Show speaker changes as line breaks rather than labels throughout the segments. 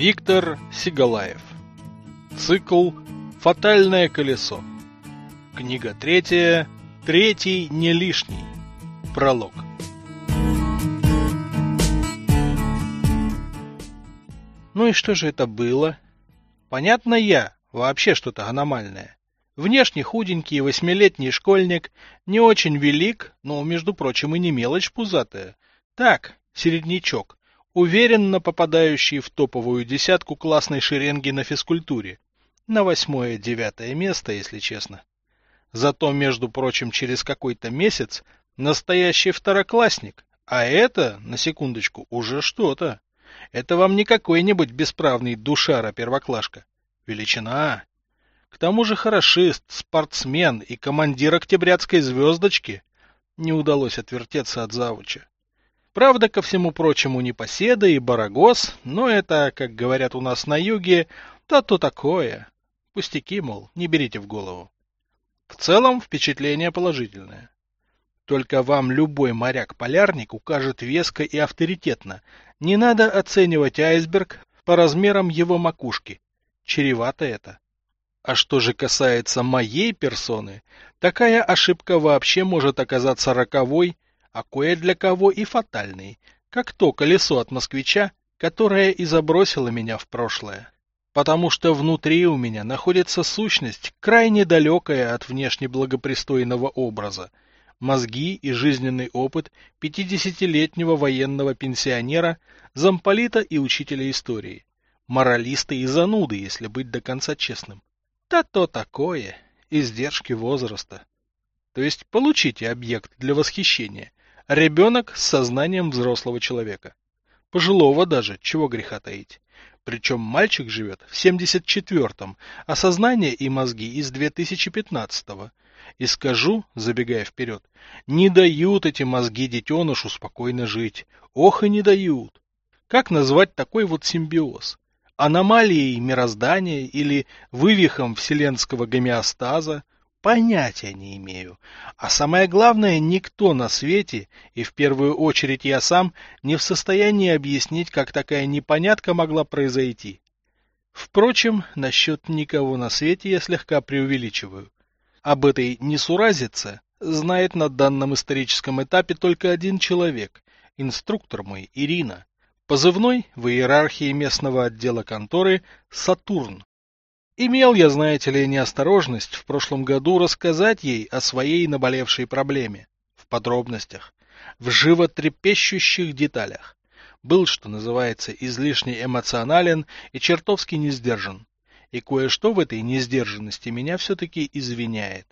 Виктор Сигалаев. Цикл «Фатальное колесо». Книга третья. Третий не лишний. Пролог. Ну и что же это было? Понятно я, вообще что-то аномальное. Внешне худенький восьмилетний школьник, не очень велик, но, между прочим, и не мелочь пузатая. Так, середнячок, уверенно попадающий в топовую десятку классной шеренги на физкультуре. На восьмое-девятое место, если честно. Зато, между прочим, через какой-то месяц настоящий второклассник. А это, на секундочку, уже что-то. Это вам не какой-нибудь бесправный душара-первоклашка. Величина. К тому же хорошист, спортсмен и командир октябрятской звездочки. Не удалось отвертеться от завуча. Правда, ко всему прочему, непоседа и барагос, но это, как говорят у нас на юге, то-то такое. Пустяки, мол, не берите в голову. В целом, впечатление положительное. Только вам любой моряк-полярник укажет веско и авторитетно. Не надо оценивать айсберг по размерам его макушки. Чревато это. А что же касается моей персоны, такая ошибка вообще может оказаться роковой, а кое для кого и фатальной, как то колесо от москвича, которое и забросило меня в прошлое. Потому что внутри у меня находится сущность, крайне далекая от внешне благопристойного образа, мозги и жизненный опыт пятидесятилетнего военного пенсионера, замполита и учителя истории, моралиста и зануды, если быть до конца честным. Да то такое, издержки возраста. То есть получите объект для восхищения, Ребенок с сознанием взрослого человека. Пожилого даже, чего греха таить. Причем мальчик живет в 74-м, а сознание и мозги из 2015-го. И скажу, забегая вперед, не дают эти мозги детенышу спокойно жить. Ох и не дают. Как назвать такой вот симбиоз? Аномалией мироздания или вывихом вселенского гомеостаза? Понятия не имею. А самое главное, никто на свете, и в первую очередь я сам, не в состоянии объяснить, как такая непонятка могла произойти. Впрочем, насчет никого на свете я слегка преувеличиваю. Об этой несуразице знает на данном историческом этапе только один человек, инструктор мой, Ирина. Позывной в иерархии местного отдела конторы Сатурн. Имел я, знаете ли, неосторожность в прошлом году рассказать ей о своей наболевшей проблеме, в подробностях, в животрепещущих деталях. Был, что называется, излишне эмоционален и чертовски несдержан. И кое-что в этой несдержанности меня все-таки извиняет.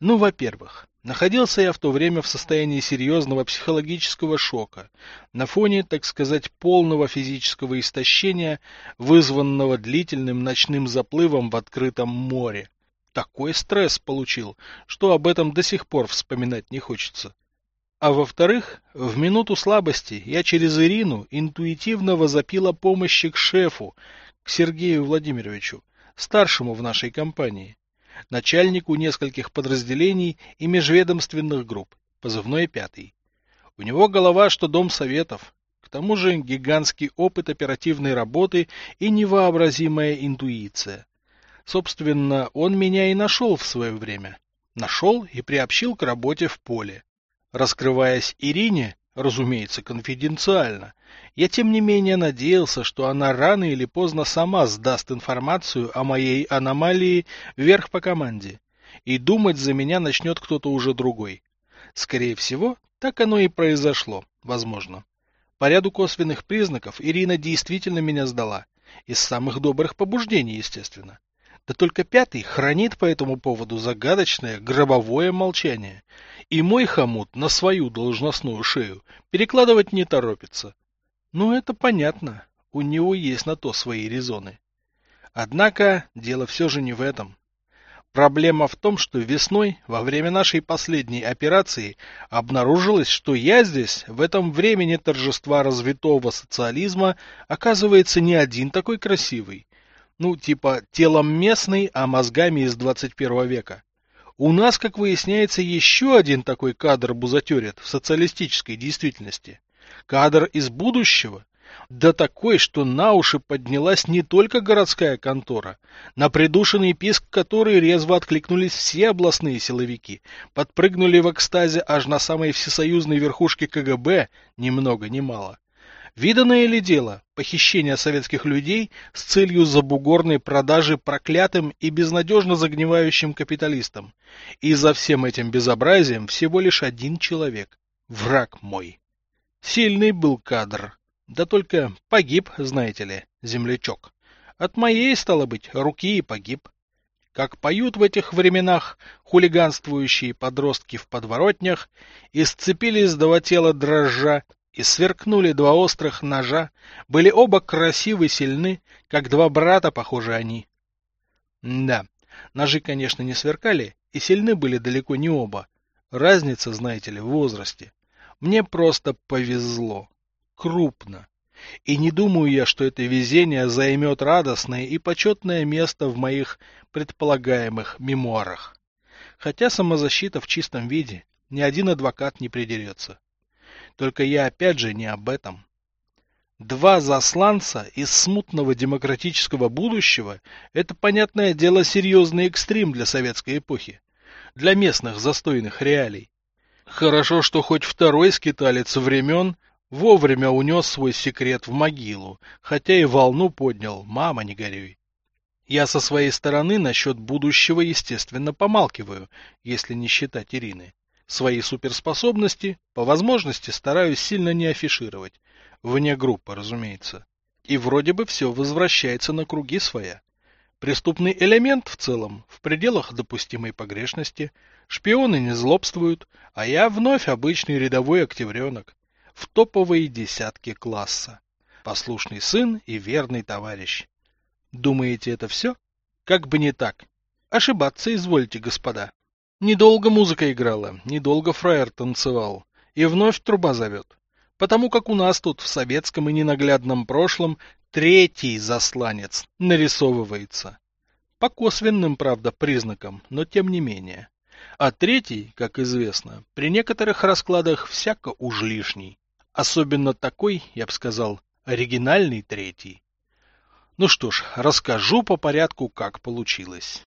Ну, во-первых, находился я в то время в состоянии серьезного психологического шока, на фоне, так сказать, полного физического истощения, вызванного длительным ночным заплывом в открытом море. Такой стресс получил, что об этом до сих пор вспоминать не хочется. А во-вторых, в минуту слабости я через Ирину интуитивно возопила помощи к шефу, к Сергею Владимировичу, старшему в нашей компании начальнику нескольких подразделений и межведомственных групп, позывной пятый. У него голова, что дом советов, к тому же гигантский опыт оперативной работы и невообразимая интуиция. Собственно, он меня и нашел в свое время. Нашел и приобщил к работе в поле. Раскрываясь Ирине, разумеется, конфиденциально, я тем не менее надеялся, что она рано или поздно сама сдаст информацию о моей аномалии вверх по команде, и думать за меня начнет кто-то уже другой. Скорее всего, так оно и произошло, возможно. По ряду косвенных признаков Ирина действительно меня сдала. Из самых добрых побуждений, естественно. Да только пятый хранит по этому поводу загадочное гробовое молчание. И мой хомут на свою должностную шею перекладывать не торопится. Ну, это понятно. У него есть на то свои резоны. Однако дело все же не в этом. Проблема в том, что весной, во время нашей последней операции, обнаружилось, что я здесь, в этом времени торжества развитого социализма, оказывается не один такой красивый. Ну, типа, телом местный, а мозгами из 21 века. У нас, как выясняется, еще один такой кадр бузатерит в социалистической действительности. Кадр из будущего, Да такой, что на уши поднялась не только городская контора, на придушенный писк которой резво откликнулись все областные силовики, подпрыгнули в экстазе аж на самой всесоюзной верхушке КГБ, ни много ни мало. Виданное ли дело похищение советских людей с целью забугорной продажи проклятым и безнадежно загнивающим капиталистам? И за всем этим безобразием всего лишь один человек – враг мой. Сильный был кадр. Да только погиб, знаете ли, землячок. От моей, стало быть, руки и погиб. Как поют в этих временах хулиганствующие подростки в подворотнях, и сцепились два тела дрожжа, и сверкнули два острых ножа, были оба красивы сильны, как два брата, похожи они. Да, ножи, конечно, не сверкали, и сильны были далеко не оба. Разница, знаете ли, в возрасте. Мне просто повезло. Крупно. И не думаю я, что это везение займет радостное и почетное место в моих предполагаемых мемуарах. Хотя самозащита в чистом виде ни один адвокат не придерется. Только я опять же не об этом. Два засланца из смутного демократического будущего – это, понятное дело, серьезный экстрим для советской эпохи, для местных застойных реалий. Хорошо, что хоть второй скиталец времен вовремя унес свой секрет в могилу, хотя и волну поднял, мама не горюй. Я со своей стороны насчет будущего, естественно, помалкиваю, если не считать Ирины. Свои суперспособности, по возможности, стараюсь сильно не афишировать. Вне группы, разумеется. И вроде бы все возвращается на круги своя. Преступный элемент в целом в пределах допустимой погрешности, шпионы не злобствуют, а я вновь обычный рядовой октябренок, в топовые десятки класса. Послушный сын и верный товарищ. Думаете, это все? Как бы не так. Ошибаться извольте, господа. Недолго музыка играла, недолго фраер танцевал. И вновь труба зовет. Потому как у нас тут в советском и ненаглядном прошлом третий засланец нарисовывается. По косвенным, правда, признакам, но тем не менее. А третий, как известно, при некоторых раскладах всяко уж лишний. Особенно такой, я бы сказал, оригинальный третий. Ну что ж, расскажу по порядку, как получилось.